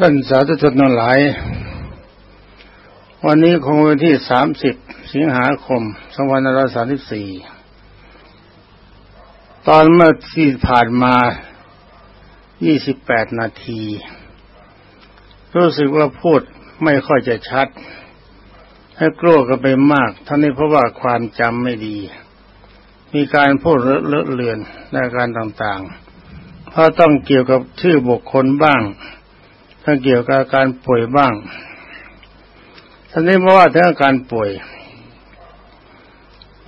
ท่านสาธุชนทั้งหลาย วันนี้คงวันที่สามสิบสิงหาคมสองพันห้าร้อยสามสิบสี่ตอนเมื่อที่ผ่านมายี่สิบแปดนาที รู้สึกว่าพูดไม่ค่อยจะชัด ให้กลัวกันไปมากท่านนี้เพราะว่าความจำไม่ดี มีการพูดเลอะเลือนในการต่างๆเพราะต้องเกี่ยวกับชื่อบุคคลบ้าง ถ้าเกี่ยวกับการป่วยบ้างท่านนี้เพราว่าถึงอาการป่วย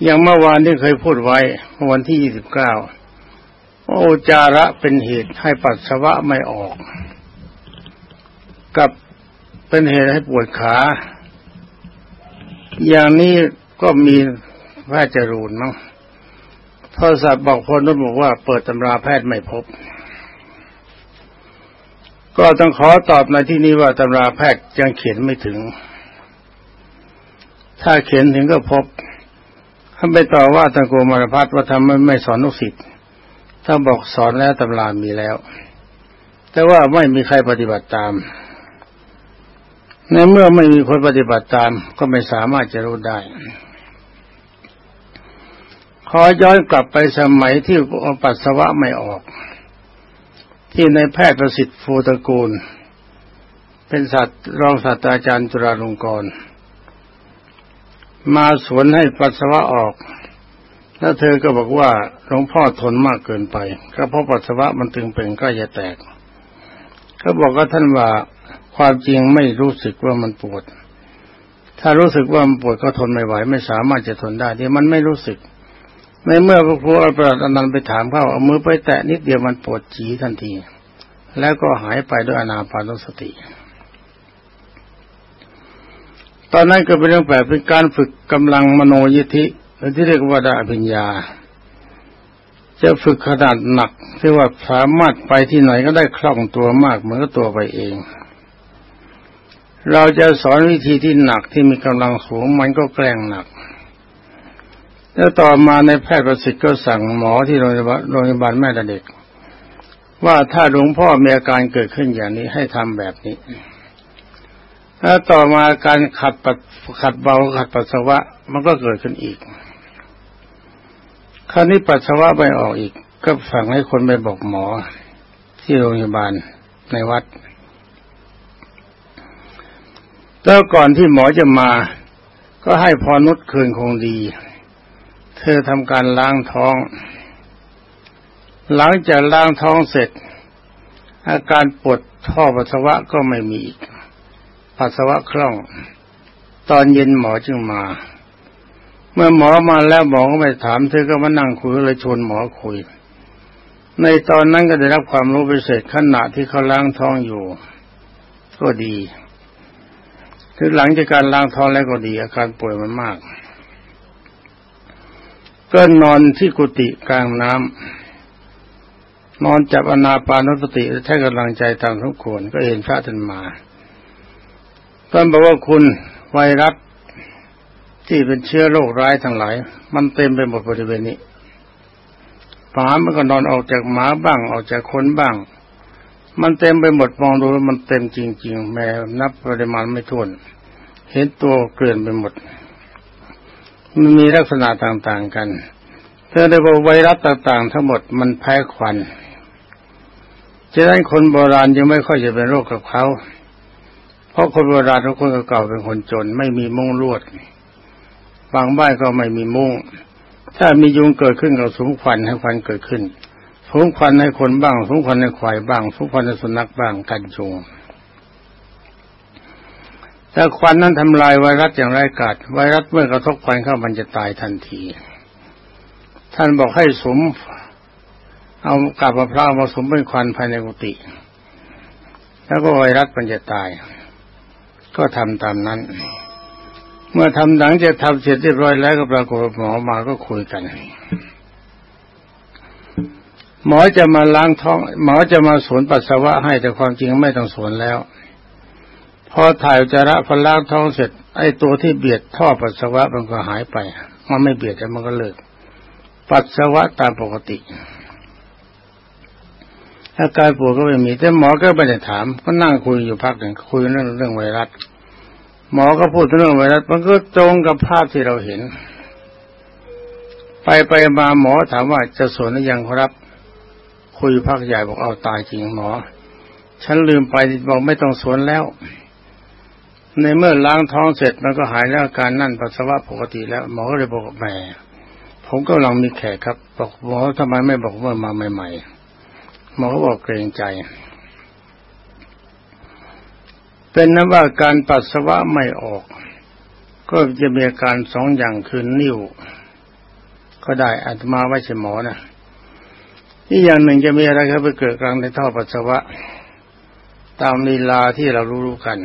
อย่างเมื่อวานที่เคยพูดไว้เมื่อวันที่ยี่สิบเก้าว่าอุจาระเป็นเหตุให้ปัสสาวะไม่ออก กับเป็นเหตุให้ปวดขา อย่างนี้ก็มีแพทย์จรูนมั้งโทรศัพท์บอกคนนู้นบอกว่าเปิดตำราแพทย์ไม่พบ ก็ต้องขอตอบในที่นี้ว่าตำราแพทย์ยังเขียนไม่ถึง ถ้าเขียนถึงก็พบถ้าไปต่อว่าตะโกมารพัฒว่าทำไมไม่สอนลูกศิษย์ถ้าบอกสอนแล้วตำรามีแล้ว แต่ว่าไม่มีใครปฏิบัติตาม ในเมื่อไม่มีคนปฏิบัติตาม ก็ไม่สามารถจะรู้ได้ ขอย้อนกลับไปสมัยที่ปัสสาวะไม่ออก ที่ในแพทย์ประสิทธิ์โฟตะกูล เป็นสัตว์รองศาสตราจารย์จุฬาลงกรณ์มาสวนให้ปัสสาวะออก แล้วเธอก็บอกว่าหลวงพ่อทนมากเกินไปก็เพราะปัสสาวะมันตึงเป่งก็จะแตกเขาบอกว่าท่านว่าความจริงไม่รู้สึกว่ามันปวด ถ้ารู้สึกว่ามันปวดก็ทนไม่ไหว ไม่สามารถจะทนได้เดี๋ยวมันไม่รู้สึก ในเมื่อพระครูอภิรัตอนันต์ไปถามเขาเอามือไปแตะนิดเดียวมันปวดจีทันที แล้วก็หายไปด้วยอนาปานสติ ตอนนั้นก็เป็นเรื่องแปลกเป็นการฝึกกำลังมโนยิธิหรือที่เรียกว่าดาปัญญา จะฝึกขนาดหนักที่ว่าสามารถไปที่ไหนก็ได้คล่องตัวมากเหมือนกับตัวไปเอง เราจะสอนวิธีที่หนักที่มีกำลังสูงมันก็แกล้งหนัก แล้วต่อมาในแพทย์ประสิทธิ์ก็สั่งหมอที่โรงพยาบาลโรงพยาบาลแม่เด็ก ว่าถ้าหลวงพ่อมีอาการเกิดขึ้นอย่างนี้ให้ทำแบบนี้แล้วต่อมาการขัดปัดขัดเบาขัดปัสสาวะมันก็เกิดขึ้นอีก คราวนี้ปัสสาวะไม่ออกอีก ก็สั่งให้คนไปบอกหมอ ที่โรงพยาบาลในวัดแล้วก่อนที่หมอจะมา ก็ให้พอนุชคืนคงดี เธอทำการล้างท้อง หลังจากล้างท้องเสร็จ อาการปวดท่อปัสสาวะก็ไม่มีอีกปัสสาวะคล่อง ตอนเย็นหมอจึงมา เมื่อหมอมาแล้วหมอก็ไม่ถามเธอก็มานั่งคุยเลยชวนหมอคุย ในตอนนั้นก็ได้รับความรู้พิเศษขณะที่เขาล้างท้องอยู่ ก็ดี คือหลังจากการล้างท้องแล้วก็ดี อาการป่วยมันมาก ก็นอนที่กุฏิกลางน้ำนอนจับอนาปานสติและให้กำลังใจตามทุกคนก็เห็นพระท่านมาท่านบอกว่าคุณไวรัสที่เป็นเชื้อโรคร้ายทั้งหลาย มันเต็มไปหมดบริเวณนี้หมามันก็นอนออกจากหมาบ้างออกจากคนบ้าง มันเต็มไปหมดมองดูมันเต็มจริง ๆ แม้นับปริมาณไม่ถ้วน เห็นตัวเกลื่อนไปหมด มันมีลักษณะต่างๆกันเธอได้บอกไวรัสต่าง ๆ ทั้งหมดมันแพ้ควันฉะนั้นคนโบราณยังไม่ค่อยจะเป็นโรคกับเขา เพราะคนโบราณทุกคนเก่าเป็นคนจน ไม่มีมุ้งลวด บางบ้านก็ไม่มีมุ้ง ถ้ามียุงเกิดขึ้นก็สูงควันให้ควันเกิดขึ้นสูงควันให้คนบ้างสูงควันให้ควายบ้างสูงควันให้สุนัขบ้างกันยุง ถ้าควันนั้นทำลายไวรัสอย่างไร้กาศไวรัสเมื่อกระทบควันเข้ามันจะตายทันที ท่านบอกให้สม เอากาบมะพร้าวมาสมเป็นควันภายในกุฏิแล้วก็ไวรัสมันจะตาย ก็ทำตามนั้น เมื่อทำหลังจะทำเสร็จเรียบร้อยแล้วก็ปรากฏหมอมาก็คุยกันหมอจะมาล้างท้อง หมอจะมาสวนปัสสาวะให้แต่ความจริงไม่ต้องสวนแล้ว อถ่ายจระพล้างท้องเสร็จ ไอ้ตัวที่เบียดท่อปัสสาวะมันก็หายไป มันไม่เบียดแล้วมันก็เลิก ปัสสาวะตามปกติ อาการปวดก็ไม่มี แต่หมอก็ไม่ได้ถาม ก็นั่งคุยอยู่พักหนึ่งคุยเรื่องเรื่องไวรัส หมอก็พูดเรื่องไวรัส มันก็ตรงกับภาพที่เราเห็น ไปไปมาหมอถามว่าจะสวนหรือยังครับ คุยพักใหญ่บอกเอาตายจริงหมอ ฉันลืมไปบอกไม่ต้องสวนแล้ว ในเมื่อล้างท้องเสร็จมันก็หายแล้วอาการนั่นปัสสาวะปกติแล้วหมอก็เลยบอกแหมผมก็ลังมีแขกครับ บอกหมอทำไมไม่บอกว่ามาใหม่ๆหมอก็บอกเกรงใจ เป็นนั้นว่าการปัสสาวะไม่ออก ก็จะมีอาการสองอย่างคือนิ่ว ก็ได้อาตมาไม่ใช่หมอนะอีกอย่างหนึ่งจะมีอะไรครับไปเกิดกลางในท่อปัสสาวะ ตามลีลาที่เรารู้กัน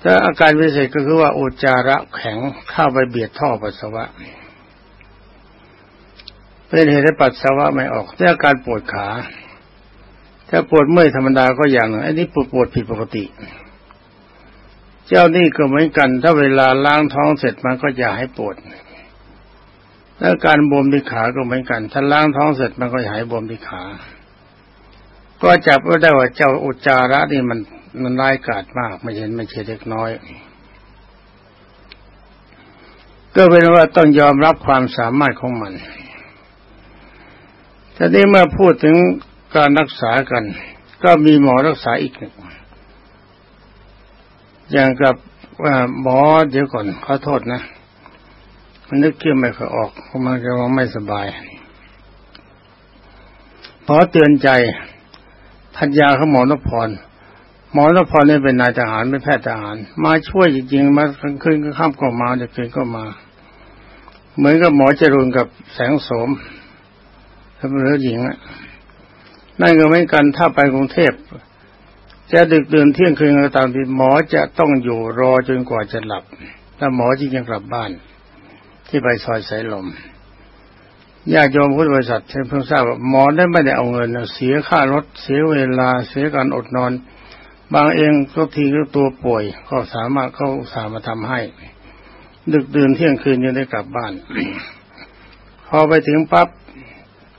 แต่อาการพิเศษก็คือว่าอุจจาระแข็งเข้าไปเบียดท่อปัสสาวะเป็นเหตุให้ปัสสาวะไม่ออกแต่อาการปวดขาถ้าปวดเมื่อยธรรมดาก็อย่างหนึ่งอันนี้ปวดปวดผิดปกติ เจ้านี่ก็เหมือนกัน ถ้าเวลาล้างท้องเสร็จมันก็จะให้ปวดแล้วการบวมที่ขาก็เหมือนกัน ถ้าล้างท้องเสร็จมันก็หายบวมที่ขา ก็จับว่าได้ว่าเจ้าอุจจาระนี่มัน มันร้ายกาจมากไม่เห็นไม่ใช่เล็กน้อย ก็เป็นว่าต้องยอมรับความสามารถของมันทีนี้เมื่อพูดถึงการรักษากัน ก็มีหมอรักษาอีกหนึ่งอย่างกับว่าหมอเดี๋ยวก่อนขอโทษนะมันนึกเกี่ยวไม่ค่อยออกเพราะมันจะว่าไม่สบายหมอเตือนใจพัญญาเขาหมอนพร มอนพรนี่เป็นนายทหารเป็นแพทย์ทหาร มาช่วยจริงๆมากลางคืนก็ข้ามก็มาเด็กคืนก็มา เหมือนกับหมอจรุนกับแสงโสมถ้าเรื่องหญิงอะนั่นก็ไม่กันถ้าไปกรุงเทพจะดึกดื่นเที่ยงคืนก็ตามที่หมอจะต้องอยู่รอจนกว่าจะหลับถ้าหมอจริงๆกลับบ้าน ที่ไปซอยสายลมญาติโยมพุทธบริษัทเพิ่งทราบว่าหมอได้ไม่ได้เอาเงินเสียค่ารถเสียเวลาเสียการอดนอน บางเองก็ทีก็ตัวป่วย ก็สามารถเขาสามารถทำให้ ดึกดื่นเที่ยงคืนยังได้กลับบ้าน พอไปถึงปั๊บ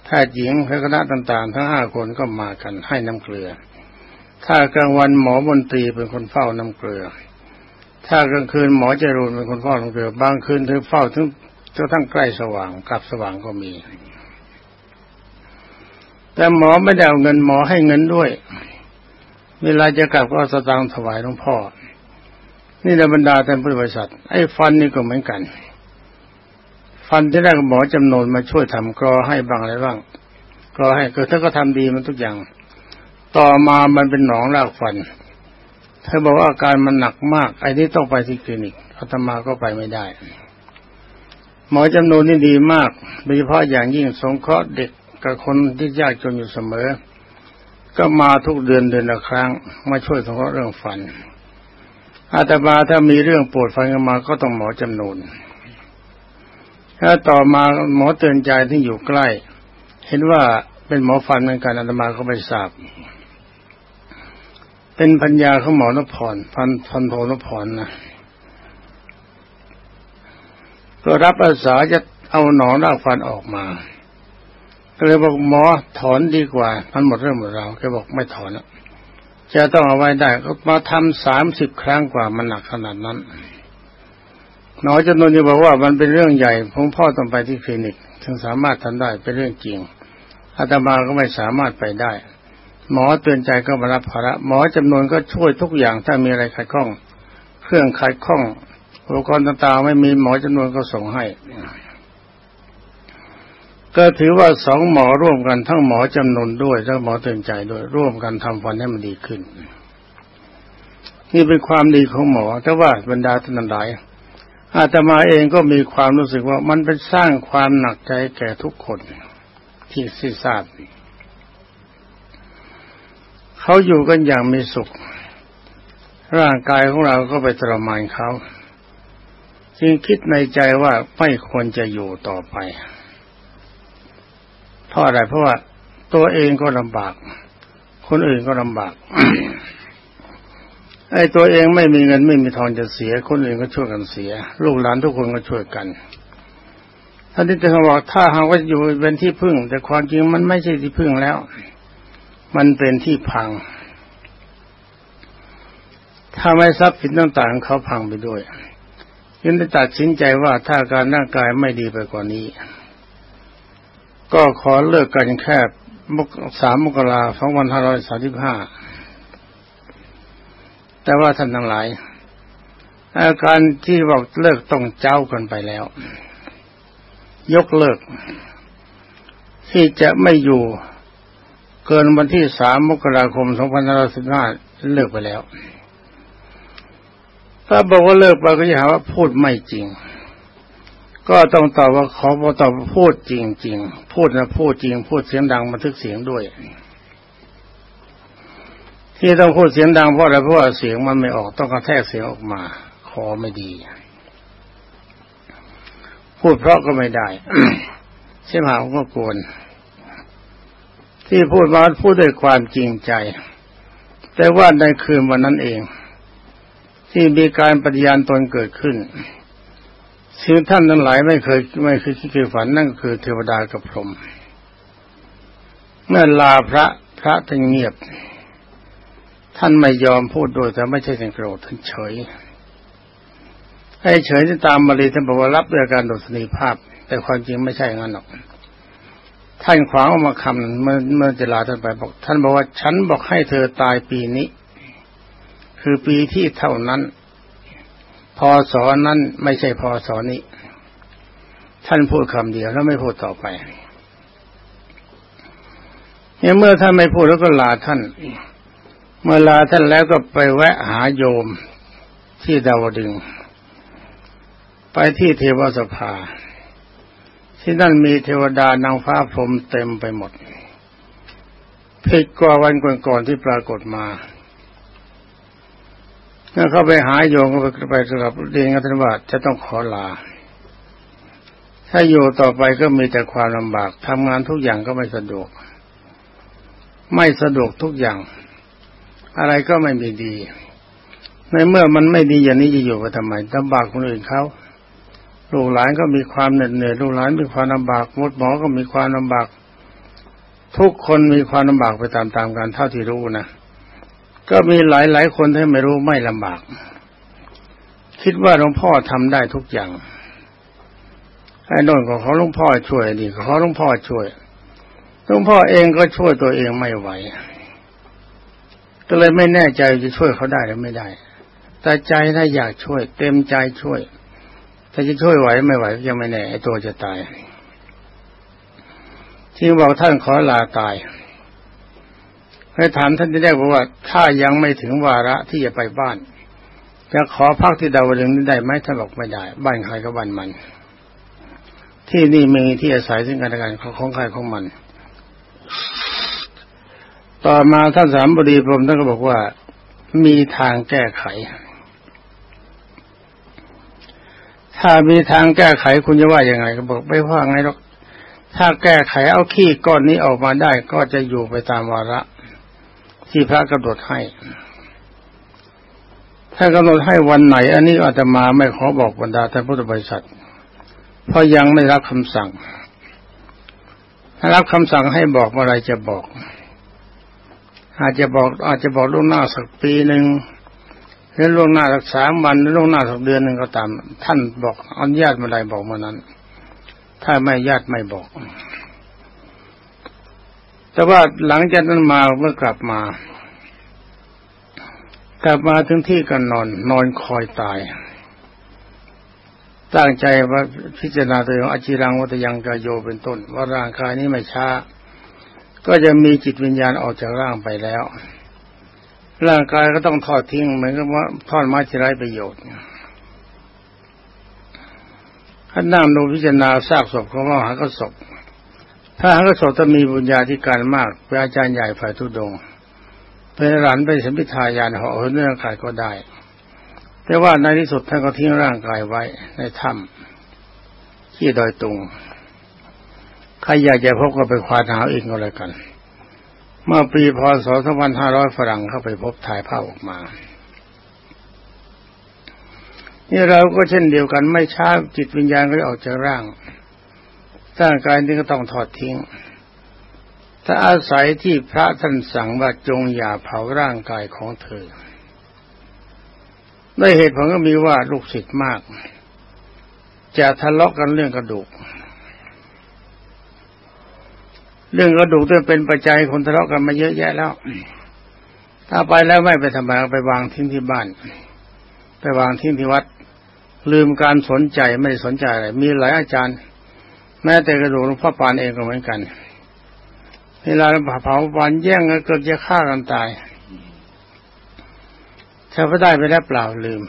แพทย์หญิงและคณะต่างๆ ทั้งห้าคนก็มากันให้น้ำเกลือ ถ้ากลางวันหมอบนตรีเป็นคนเฝ้าน้ำเกลือ ถ้ากลางคืนหมอจรูนเป็นคนเฝ้าน้ำเกลือ บางคืนเธอเฝ้าถึงจนทั้งใกล้สว่างกลับสว่างก็มี แต่หมอไม่ได้เอาเงินหมอให้เงินด้วย เวลาจะกลับก็สตางค์ถวายหลวงพ่อ นี่ในบรรดาท่านผู้บริษัท ไอ้ฟันนี่ก็เหมือนกัน ฟันที่แรกหมอจำนวนมาช่วยทำกรอให้บางอะไรบ้างกรอให้เกิดถ้าก็ทำดีมันทุกอย่าง ต่อมามันเป็นหนองรากฟันเธอบอกว่าอาการมันหนักมากไอ้นี้ต้องไปที่คลินิกอาตมาก็ไปไม่ได้ หมอจำนวนนี่ดีมากโดยเฉพาะอย่างยิ่งสงเคราะห์เด็กกับคนที่ยากจนอยู่เสมอ ก็มาทุกเดือนเดือนละครั้ง มาช่วยสงเคราะห์เรื่องฟัน อาตมาถ้ามีเรื่องปวดฟันมาก็ต้องหมอจำนวนถ้าต่อมาหมอเตือนใจที่อยู่ใกล้ เห็นว่าเป็นหมอฟันเหมือนกันอาตมาก็ไปทราบ เป็นพัญญาของหมอนพรพันพันโทนพรนะก็รับอาสาจะเอาหนองรากฟันออกมา ก็เลยบอกหมอถอนดีกว่า มันหมดเรื่องหมดราวแกบอกไม่ถอนจะต้องเอาไว้ได้ก็มาทำสามสิบครั้งกว่ามันหนักขนาดนั้นหมอจำนวนจะบอกว่ามันเป็นเรื่องใหญ่ผมพ่อต้องไปที่คลินิก ถึงสามารถทำได้เป็นเรื่องจริงอาตมาก็ไม่สามารถไปได้ หมอเตือนใจก็มารับภาระหมอจำนวนก็ช่วยทุกอย่างถ้ามีอะไรขัดข้อง เครื่องขัดข้องอุปกรณ์ต่างๆไม่มีหมอจำนวนก็ส่งให้ ก็ถือว่าสองหมอร่วมกันทั้งหมอจำนวนด้วยและหมอเตือนใจด้วย ร่วมกันทำฟันให้มันดีขึ้น นี่เป็นความดีของหมอแต่ว่าบรรดาท่านหลายอาตมาเองก็มีความรู้สึกว่ามันเป็นสร้างความหนักใจแก่ทุกคน ที่สิทราบเขาอยู่กันอย่างมีสุข ร่างกายของเราก็ไปทรมานเขา จึงคิดในใจว่าไม่ควรจะอยู่ต่อไป ราะอะไรเพราะว่าตัวเองก็ลำบาก คนอื่นก็ลำบากไอ้ตัวเองไม่มีเงินไม่มีทองจะเสีย คนอื่นก็ช่วยกันเสีย ลูกหลานทุกคนก็ช่วยกันท่านที่จะบอกถ้าหากว่าอยู่เป็นที่พึ่ง แต่ความจริงมันไม่ใช่ที่พึ่งแล้ว มันเป็นที่พังถ้าไม่ทรัพย์สินต่างๆเขาพังไปด้วยยึงได้ตัดสินใจว่าถ้าการร่างกายไม่ดีไปกว่านี้ ก็ขอเลิกกันแค่สามมกราสองพันห้าร้อยสาสิบห้า แต่ว่าท่านทั้งหลาย อาการที่บอกเลิกต้องเจ้ากันไปแล้ว ยกเลิก ที่จะไม่อยู่เกินวันที่สามมกราคมสองพันห้าร้อยสิบห้าเลิกไปแล้ว ถ้าบอกว่าเลิกไปก็จะหาว่าพูดไม่จริง ก็ต้องตอบว่าขอบอตอบพูดจริง ๆ พูดนะพูดจริง พูดเสียงดังบันทึกเสียงด้วย ที่ต้องพูดเสียงดังเพราะอะไรเพราะว่าเสียงมันไม่ออกต้องกระแทกเสียงออกมา คอไม่ดี พูดเพราะก็ไม่ได้เช่นหาก็กวนที่พูดมาพูดด้วยความจริงใจ แต่ว่าในคืนวันนั้นเอง ที่มีการปฏิญาณตนเกิดขึ้น ซึ่งท่านทั้งหลายไม่เคยไม่เคยคิดเคยฝันนั่นคือเทวดากับพรหมเมื่อลาพระพระท่านเงียบ ท่านไม่ยอมพูดโดยแต่ไม่ใช่ท่านโกรธท่านเฉยให้เฉยที่ตามมาลีท่านบอกว่ารับด้วยการโดดสนีภาพ แต่ความจริงไม่ใช่งั้นหรอก ท่านขวางออกมาคำเมื่อเมื่อจะลาท่านไปบอก ท่านบอกว่าฉันบอกให้เธอตายปีนี้ คือปีที่เท่านั้น พอสอนนั้นไม่ใช่พอสอนนี้ ท่านพูดคำเดียวแล้วไม่พูดต่อไปเนี่ยเมื่อท่านไม่พูดแล้วก็ลาท่าน เมื่อลาท่านแล้วก็ไปแวะหาโยมที่ดาวดึง ไปที่เทวสภา ที่นั่นมีเทวดานางฟ้าพรหมเต็มไปหมดผิดกว่าวันก่อนๆที่ปรากฏมา ถ้าเข้าไปหาโยมก็ไปสกับเรียนกันว่าจะต้องขอลา ถ้าอยู่ต่อไปก็มีแต่ความลำบากทำงานทุกอย่างก็ไม่สะดวก ไม่สะดวกทุกอย่าง อะไรก็ไม่มีดี ในเมื่อมันไม่ดีอย่างนี้จะอยู่ไปทำไมลำบากคนอื่นเขาลูกหลานก็มีความเหน็ดเหนื่อยลูกหลานมีความลำบากมดหมอก็มีความลำบาก ทุกคนมีความลำบากไปตามๆกันเท่าที่รู้นะ ก็มีหลายหลายคนที่ไม่รู้ไม่ลำบาก คิดว่าหลวงพ่อทำได้ทุกอย่างไอ้นนก็ขอหลวงพ่อช่วยดีขอหลวงพ่อช่วยหลวงพ่อเองก็ช่วยตัวเองไม่ไหว ก็เลยไม่แน่ใจจะช่วยเขาได้หรือไม่ได้ แต่ใจถ้าอยากช่วย เต็มใจช่วยแต่จะช่วยไหวไม่ไหวยังไม่แน่ไอ้ตัวจะตายที่บอกท่านขอลาตาย ให้ถามท่านที่ได้บอกว่า ถ้ายังไม่ถึงวาระที่จะไปบ้าน จะขอพักที่ดาวดึงนี้ได้ไหมท่านบอกไม่ได้ บ้านใครก็บ้านมัน ที่นี่มีที่อาศัยซึ่งกันและกันของใครของมัน ต่อมาท่านสามบดีพรมท่านก็บอกว่ามีทางแก้ไข ถ้ามีทางแก้ไขคุณจะว่ายังไง ก็บอกไม่ว่าไงหรอกถ้าแก้ไขเอาขี้ก้อนนี้ออกมาได้ก็จะอยู่ไปตามวาระ ที่พระกำหนดให้ ถ้ากำหนดให้วันไหน อันนี้อาตมาไม่ขอบอกบรรดาท่านพุทธบริษัท เพราะยังไม่รับคำสั่ง ถ้ารับคำสั่งให้บอกเมื่อไรจะบอก อาจจะบอก อาจจะบอกล่วงหน้าสักปีหนึ่งหรือล่วงหน้าสักสามวันหรือล่วงหน้าสักเดือนหนึ่งก็ตาม ท่านบอกอนุญาตเมื่อไรบอกเมื่อนั้น ถ้าไม่ญาติไม่บอก แต่ว่าหลังจากนั้นมาเมื่อกลับมา กลับมาถึงที่ก็นอน นอนคอยตาย ตั้งใจว่าพิจารณาตัวเองอจิรังวัตยังกายโยเป็นต้น ว่าร่างกายนี้ไม่ช้า ก็จะมีจิตวิญญาณออกจากร่างไปแล้ว ร่างกายก็ต้องทอดทิ้งเหมือนกับว่าทอดไม้ที่ไร้ประโยชน์ถ้านั่งดูพิจารณาซากศพของมหากศ พถ้าหากสดจะมีบุญญาธิการมากเป็นอาจารย์ใหญ่ฝ่ายทุดง เป็นหลานเป็นสมพิทายานเหาะเหินเรื่องกายก็ได้ แต่ว่าในที่สุดท่านก็ทิ้งร่างกายไว้ในถ้ำที่ดอยตุงใครอยากจะพบก็ไปควานหาอีกก็แล้วกัน เมื่อปีพศ2500ฝรั่งเข้าไปพบถ่ายภาพออกมานี่เราก็เช่นเดียวกันไม่ช้าจิตวิญญาณก็ออกจากร่าง ร่างกายนี้ก็ต้องถอดทิ้ง ถ้าอาศัยที่พระท่านสั่งว่าจงอย่าเผาร่างกายของเธอด้วยเหตุผลก็มีว่าลูกศิษย์มาก จะทะเลาะกันเรื่องกระดูก เรื่องกระดูกต้องเป็นปัจจัยคนทะเลาะกันมาเยอะแยะแล้ว ถ้าไปแล้วไม่ไปทำไมไปวางทิ้งที่บ้าน ไปวางทิ้งที่วัด ลืมการสนใจไม่สนใจอะไรมีหลายอาจารย์ แม้แต่กระดูกหลวงพ่อปานเองก็เหมือนกันเวลาเผาปานแย่งกันเกิดจะฆ่ากันตายถ้าพอได้ไปแล้วเปล่าลืม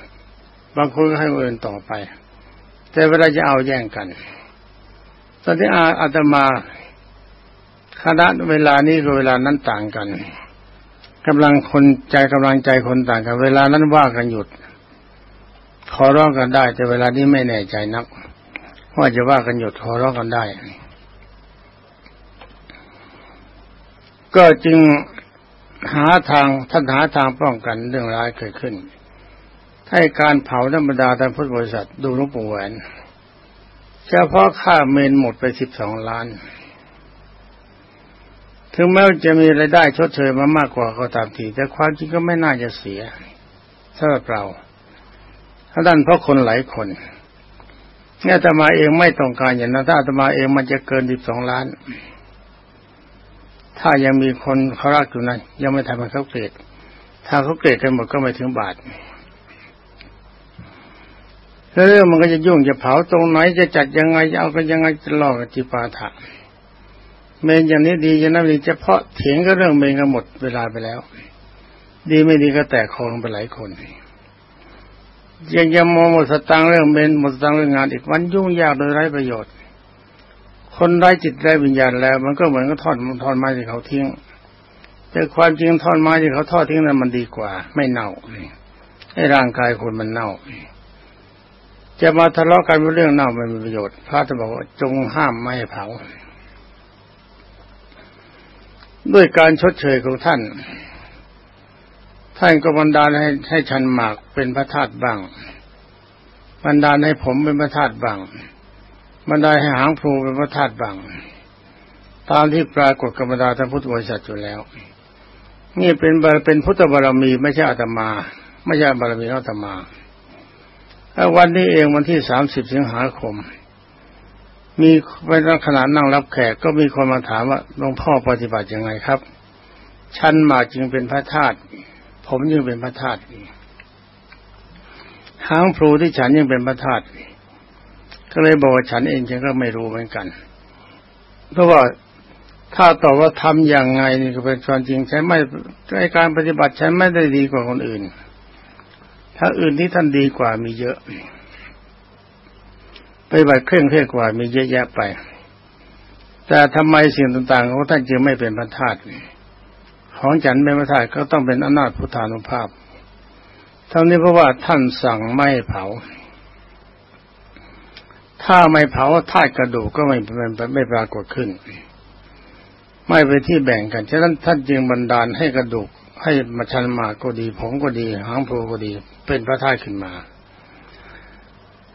บางคนก็ให้เอินต่อไป แต่เวลาจะเอาแย่งกัน ตอนที่อาอาตมาคณะเวลานี้กับเวลานั้นต่างกันกำลังคนใจกำลังใจคนต่างกัน เวลานั้นว่ากันหยุดขอร้องกันได้ แต่เวลานี้ไม่แน่ใจนัก ว่าจะว่ากันหยุดขอร้องกันได้ ก็จึงหาทางท่านหาทางป้องกันเรื่องร้ายเกิดขึ้น ให้การเผาธรรมดาตามพุทธบริษัทดูลวงปู่แหวนเฉพาะค่าเมนหมดไปสิบสองล้าน ถึงแม้จะมีรายได้ชดเชยมามากกว่าก็ตามที แต่ความจริงก็ไม่น่าจะเสียสำหรับเราถ้าด้านเพราะคนหลายคน เนี่ยอาตมาเองไม่ต้องการอย่างนั้นถ้าอาตมาเองมันจะเกินสิบสองล้าน ถ้ายังมีคนเขารักอยู่นั้นยังไม่ทำให้เขาเกลียดถ้าเขาเกลียดกันหมดก็ไม่ถึงบาทเรื่องมันก็จะยุ่งจะเผาตรงไหนจะจัดยังไงจะเอากันยังไงจะลอกจิปาถะเมนอย่างนี้ดีอย่างนั้นดีเฉพาะเถียงก็เรื่องเมนกันหมดเวลาไปแล้ว ดีไม่ดีก็แตกคอลงไปหลายคน ยังจะมองหมดสตางค์เรื่องเมนหมดสตางค์เรื่องงานอีกวันยุ่งยากโดยไร้ประโยชน์ คนไร้จิตไร้วิญญาณแล้ว มันก็เหมือนกับทอดทอดไม้ที่เขาทิ้ง แต่ความจริงทอดไม้ที่เขาทอดทิ้งนั้นมันดีกว่า ไม่เน่าให้ร่างกายคนมันเน่าจะมาทะเลาะกันเรื่องเน่าไม่มีประโยชน์ พระจะบอกว่าจงห้ามไม่ให้เผา ด้วยการชดเชยของท่าน ท่านก็บันดาลให้ให้ชันหมากเป็นพระธาตุบ้างบันดาลให้ผมเป็นพระธาตุบ้างมันได้ให้หางพลูเป็นพระธาตุบังตามที่ปรากฏกรรมดาท่านพุทธบริษัทอยู่แล้ว นี่เป็นเป็นพุทธบารมีไม่ใช่อาตมา ไม่ใช่บารมีอาตมาวันนี้เองวันที่สามสิบสิงหาคม มีเป็นขณะนั่งรับแขกก็มีคนมาถามว่าหลวงพ่อปฏิบัติยังไงครับ ชั้นมาจึงเป็นพระธาตุ ผมยังเป็นพระธาตุหางพลูที่ฉันยังเป็นพระธาตุก็เลยบอกว่าฉันเองฉันก็ไม่รู้เหมือนกัน เพราะว่าถ้าตอบว่าทำอย่างไงนี่ก็เป็นความจริงฉันไม่ในการปฏิบัติฉันไม่ได้ดีกว่าคนอื่น ถ้าอื่นที่ท่านดีกว่ามีเยอะ ไปบัติเคร่งเครียดกว่ามีเยอะแยะไป แต่ทำไมสิ่งต่างๆของท่านจึงไม่เป็นพระธาตุ ของฉันเป็นพระธาตุก็ต้องเป็นอำนาจพุทธานุภาพทั้งนี้เพราะว่าท่านสั่งไม่เผา ถ้าไม่เผาธาตุกระดูกก็ไม่ไม่ปรากฏขึ้น ไม่ไปที่แบ่งกัน ฉะนั้นท่านจึงบันดาลให้กระดูก ให้มาชันมาก็ดี ผมก็ดี หางโพก็ดี เป็นพระธาตุขึ้นมา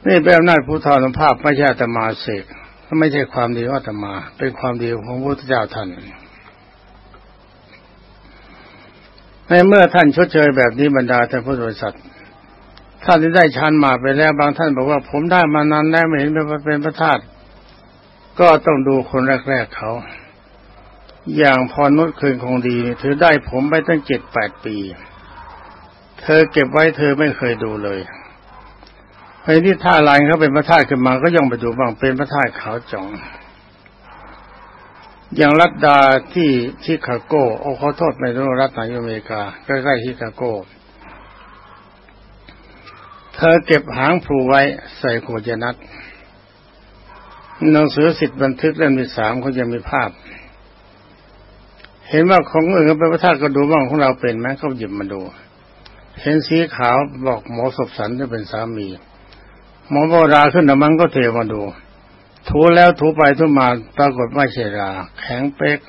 นี่เป็นอำนาจพุทธานุภาพไม่ใช่ธรรมาเสกไม่ใช่ความดีของธรรมา เป็นความดีของพระพุทธเจ้าท่าน ในเมื่อท่านชดเชยแบบนี้บรรดาท่านพุทธบริษัทท่านที่ได้ฌานมาไปแล้วบางท่านบอกว่าผมได้มานานแล้วไม่เห็นเป็นพระธาตุก็ต้องดูคนแรกๆเขา อย่างพรนุชคืนคงดีเธอได้ผมไปตั้งเจ็ดแปดปี เธอเก็บไว้เธอไม่เคยดูเลยไอ้ที่ท่าลายเขาเป็นพระธาตุขึ้นมาก็ย่องไปดูบ้างเป็นพระธาตุขาวจ่อง อย่างรัตดาที่ชิคาโกโอ้ขอโทษไม่รู้รัฐไหนอเมริกาใกล้ๆชิคาโก เธอเก็บหางผูไว้ใส่ขวดยนัดหนังสือสิทธิ์บันทึกเล่มที่สามเขาจะมีภาพ เห็นว่าของอื่นเป็นพระธาตุก็ดูบ้างของเราเป็นไหมเขาหยิบมาดู เห็นสีขาวบอกหมอศพสันจะเป็นสามี หมอโบราขึ้นน้ำมันก็เทมาดู ถูแล้วถูไปทุมาปรากฏไม่ใช่รา แข็งเป๊ก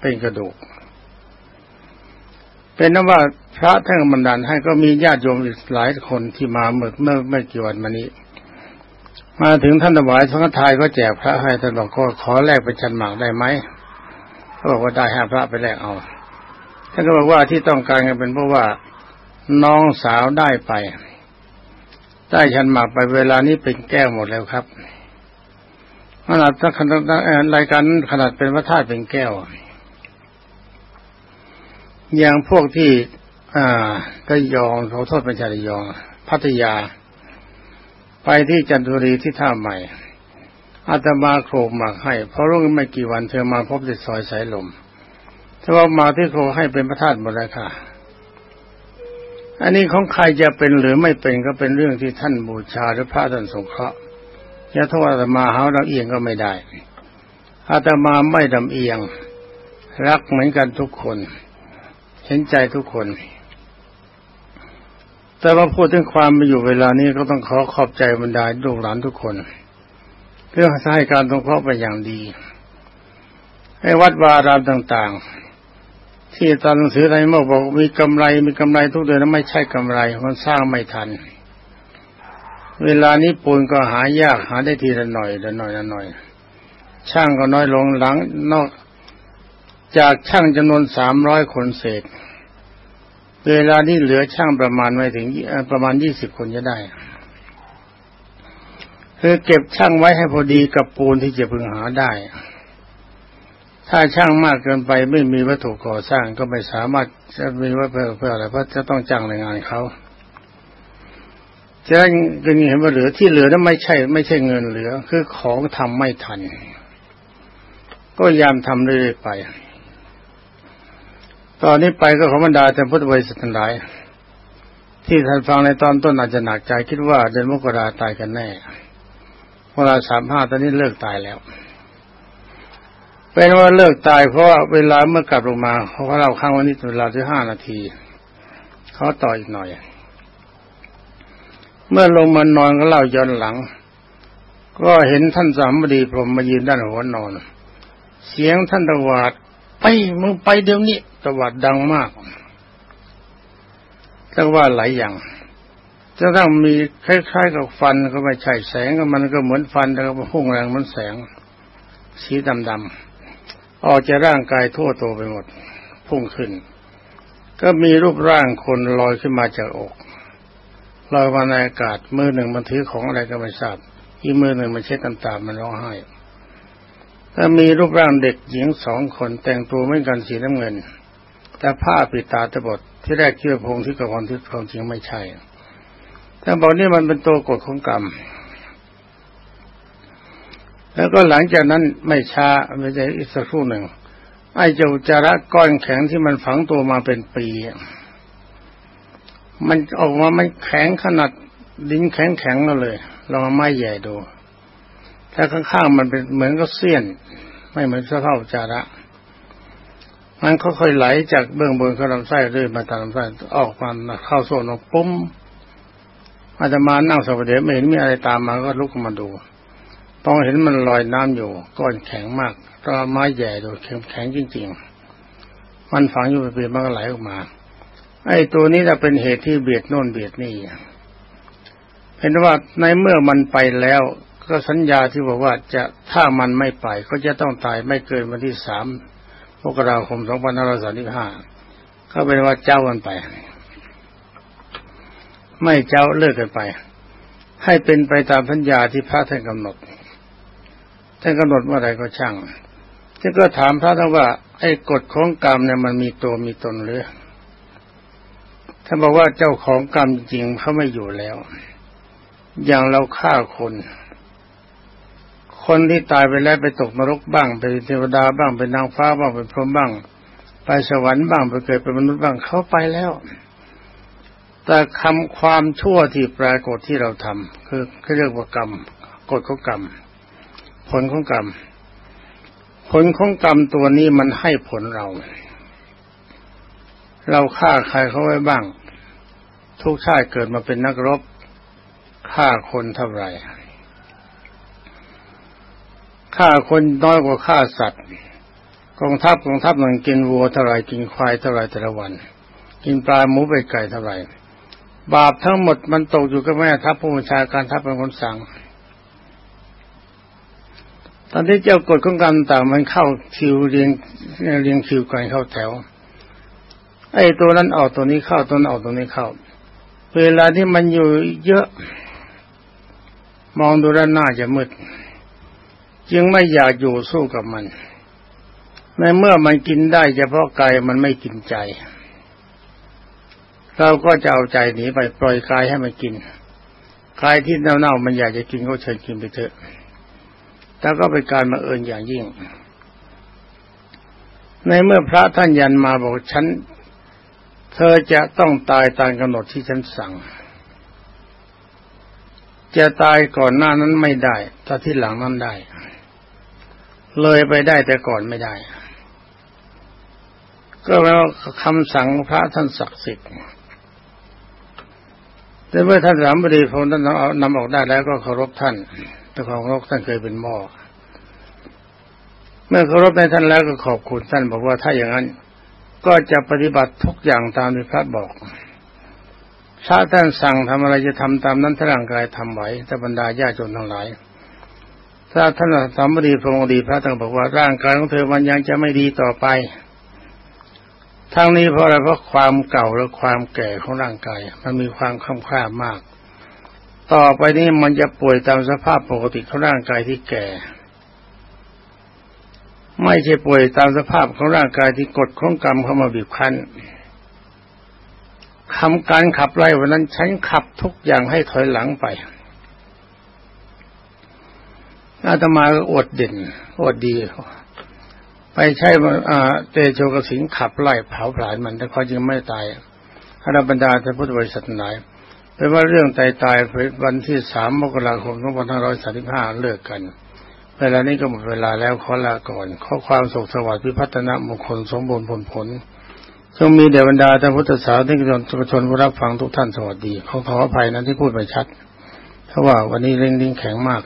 เป็นกระดูก เป็นนว่าพระท่านบันดาลให้ก็มีญาติโยมอีกหลายคนที่มาเมื่อเมื่อไม่กี่วันมานี้ มาถึงท่านถวายสังฆทายก็แจกพระให้ท่านบอกก็ขอแลกเป็นชันหมากได้ไหมเขาบอกว่าได้ห้าพระไปแลกเอาท่านก็บอกว่าที่ต้องการกันเป็นเพราะว่าน้องสาวได้ไป ได้ฉันหมากไปเวลานี้เป็นแก้วหมดแล้วครับ ขนาดขนาดรายการขนาดเป็นพระธาตุเป็นแก้ว อย่างพวกที่ อ่าก็ยองเขาโทษเป็นชาติยอง พัทยา ไปที่จันทบุรีที่ท่าใหม่อาตมาโครกหมากให้ เพราะรุ่งไม่กี่วันเธอมาพบติดซอยสายลมถ้าว่ามาที่โครให้เป็นพระธาตุหมดเลยค่ะ อันนี้ของใครจะเป็นหรือไม่เป็นก็เป็นเรื่องที่ท่านบูชาหรือพระท่านสงเคราะห์ จะโทษอาตมาหาเราเอียงก็ไม่ได้อาตมาไม่ดำเอียง รักเหมือนกันทุกคน เห็นใจทุกคน แต่ว่าพูดถึงความมาอยู่เวลานี้ก็ต้องขอขอบใจบรรดาลูกหลานทุกคนเพื่อให้การสงเคราะห์ไปอย่างดี ให้วัดวารามต่างๆ ที่ตอนหนังสือไทยเมื่อบอกมีกำไรมีกำไรทุกเดือนนั้นไม่ใช่กำไรมันสร้างไม่ทัน เวลานี้ปูนก็หายากหาได้ทีละหน่อยละหน่อยละหน่อย ช่างก็น้อยลงหลังนอก จากช่างจำนวนสามร้อยคนเศษ เวลานี้เหลือช่างประมาณไม่ถึงประมาณยี่สิบคนจะได้ คือเก็บช่างไว้ให้พอดีกับปูนที่จะพึงหาได้ ถ้าช่างมากเกินไปไม่มีวัตถุก่อสร้างก็ไม่สามารถจะมีว่าเพื่อเพื่ออะไรเพราะจะต้องจ้างแรงงานเขา จะก็เห็นว่าเหลือที่เหลือนั้นไม่ใช่ ไม่ใช่เงินเหลือ คือของทำไม่ทัน ก็ยามทำเรื่อยไป ตอนนี้ไปก็ขอบรรดาแต่พุทธบริษัททั้งหลายที่ท่านฟังในตอนต้นอาจจะหนักใจคิดว่าเดือนมกราตายกันแน่เวลาสามห้าตอนนี้เลิกตายแล้วเป็นว่าเลิกตายเพราะเวลาเมื่อกลับลงมาเขาเราข้างวันนี้เวลาที่ห้านาทีเขาต่ออีกหน่อย เมื่อลงมานอนก็เล่าย้อนหลัง ก็เห็นท่านสามบดีพรมมายืนด้านหัวนอน เสียงท่านตวาดไปมึงไปเดี๋ยวนี้ตวาดดังมากแต่ว่าหลายอย่างจะต้องมีคล้ายๆกับฟันก็ไม่ใช่แสงก็มันก็เหมือนฟันแต่ก็พุ่งแรงเหมือนแสง สีดำๆออกจากร่างกายทั่วตัวไปหมด พุ่งขึ้น ก็มีรูปร่างคนลอยขึ้นมาจากอก ลอยมาในอากาศมือหนึ่งมันถือของอะไรก็ไม่ทราบอีกมือหนึ่งมันเช็ดน้ำตามันร้องไห้ถ้ามีรูปร่างเด็กหญิงสองคนแต่งตัวเหมือนกันสีน้ำเงิน แต่ผ้าปิดตาตะบดที่แรกเชื่อพงที่กับคนที่ความจริงไม่ใช่ถ้าบอกนี่มันเป็นตัวกฎของกรรม แล้วก็หลังจากนั้นไม่ช้าไม่ใช่อีกสักครู่หนึ่งไอ้เจ้าจาระก้อนแข็งที่มันฝังตัวมาเป็นปี มันออกมาไม่แข็งขนาดดินแข็งแข็งแล้วเลยลองไม้ใหญ่ดูแต่ข้างๆมันเป็นเหมือนก็เสี้ยน ไม่เหมือนเส้าจาระ มันค่อยๆไหลจากเบื้องบนเข้าลำไส้เรื่อยมาตามลำไส้ออกมาเข้าโซนออกปุ้มอาจจะมานั่งสบเดียไม่เห็นมีอะไรตามมาก็ลุกมาดูต้องเห็นมันลอยน้ำอยู่ ก้อนแข็งมากต้ไม้ใหญ่ดูแข็งแข็งจริง ๆ มันฝังอยู่เปลี่ยนมันก็ไหลออกมา ไอ้ตัวนี้จะเป็นเหตุที่เบียดโน่นเบียดนี่เห็นว่าในเมื่อมันไปแล้ว ก็สัญญาที่บอกว่าจะถ้ามันไม่ไป ก็จะต้องตายไม่เกินวันที่สามมกราคมสองพันห้าร้อยสามสิบห้าก็เป็นว่าเจ้ากันไป ไม่เจ้าเลิกกันไป ให้เป็นไปตามสัญญาที่พระท่านกำหนดท่านกำหนดเมื่อไรก็ช่างท่านก็ถามพระท่านว่า ไอ้กฎของกรรมเนี่ยมันมีตัวมีตนหรือ ท่านบอกว่าเจ้าของกรรมจริงเขาไม่อยู่แล้ว อย่างเราฆ่าคน คนที่ตายไปแล้วไปตกนรกบ้างไปเทวดาบ้างเป็นนางฟ้าบ้างเป็นพรหมบ้าง ไปสวรรค์บ้างไปเกิดเป็นมนุษย์บ้างเขาไปแล้ว แต่คำความชั่วที่ปรากฏที่เราทำคือเขาเรียกว่ากรรมกฎของกรรม ผลของกรรม ผลของกรรมตัวนี้มันให้ผลเราเราฆ่าใครเขาไว้บ้าง ทุกชาติเกิดมาเป็นนักรบฆ่าคนเท่าไหร่ฆ่าคนน้อยกว่าฆ่าสัตว์กองทัพกองทัพหนึ่งกินวัวเท่าไรกินควายเท่าไรแต่ละวัน กินปลาหมูไปไก่เท่าไรบาปทั้งหมดมันตกอยู่กับแม่ทัพผู้บัญชาการทัพเป็นคนสั่ง ตอนที่เจ้ากฎของกรรมต่างมันเข้าคิวเรียงเรียงคิวกันเข้าแถว ไอ้ตัวนั้นออกตัวนี้เข้าตัวนั้นออกตัวนี้เข้า เวลาที่มันอยู่เยอะ มองดูด้านหน้าจะมืด จึงไม่อยากอยู่สู้กับมัน ในเมื่อมันกินได้เฉพาะกายมันไม่กินใจ เราก็จะเอาใจหนีไปปล่อยกายให้มันกินกายที่เน่าๆมันอยากจะกินก็เชิญกินไปเถอะแต่ก็เป็นการมาเอิญอย่างยิ่ง ในเมื่อพระท่านยันมาบอกฉัน เธอจะต้องตายตามกำหนดที่ฉันสั่ง จะตายก่อนหน้านั้นไม่ได้ ถ้าที่หลังนั้นได้ เลยไปได้แต่ก่อนไม่ได้ ก็แปลว่าคำสั่งพระท่านศักดิ์สิทธิ์แต่เมื่อท่านสามบดีพงท่านนำออกได้แล้วก็เคารพท่านแต่ของรกท่านเคยเป็นหม้อเมื่อเคารพในท่านแล้วก็ขอบคุณท่านบอกว่าถ้าอย่างนั้น ก็จะปฏิบัติทุกอย่างตามที่พระบอกถ้าท่านสั่งทำอะไรจะทำตามนั้นถ้าร่างกายทำไหวแต่บรรดาญาชนทั้งหลาย ถ้าท่านสามดีพระองค์ดีพระท่านบอกว่าร่างกายของเธอมันยังจะไม่ดีต่อไป ทั้งนี้เพราะอะไรเพราะความเก่าและความแก่ของร่างกาย มันมีความค่ำค่ามาก ต่อไปนี้มันจะป่วยตามสภาพปกติของร่างกายที่แก่ ไม่ใช่ป่วยตามสภาพของร่างกายที่กดของกรรมเข้ามาบีบคั้นคำการขับไล่วันนั้นฉันขับทุกอย่างให้ถอยหลังไปอาตมาก็อดเด่นอดดี ไปใช้เตโชกสิงขับไล่เผาผลาญมันแต่เขายังไม่ตายอรบรรดาท่านพุทธบริษัทไหนแปลว่าเรื่องตายตายวันที่สามมกราคมสองพันห้าร้อยสามสิบห้าเลิกกัน เวลานี้ก็หมดเวลาแล้วขอลาก่อน ข้อความสุขสวัสดิ์พิพัฒนมงคลสมบูรณ์ผลผลจงมีเดบันดาท่านพุทธศาสนิกชนทุกชนผู้รับฟังทุกท่านสวัสดีขอขออภัยนะที่พูดไปชัดเพราะว่าวันนี้เร่งดิ้งแข็งมาก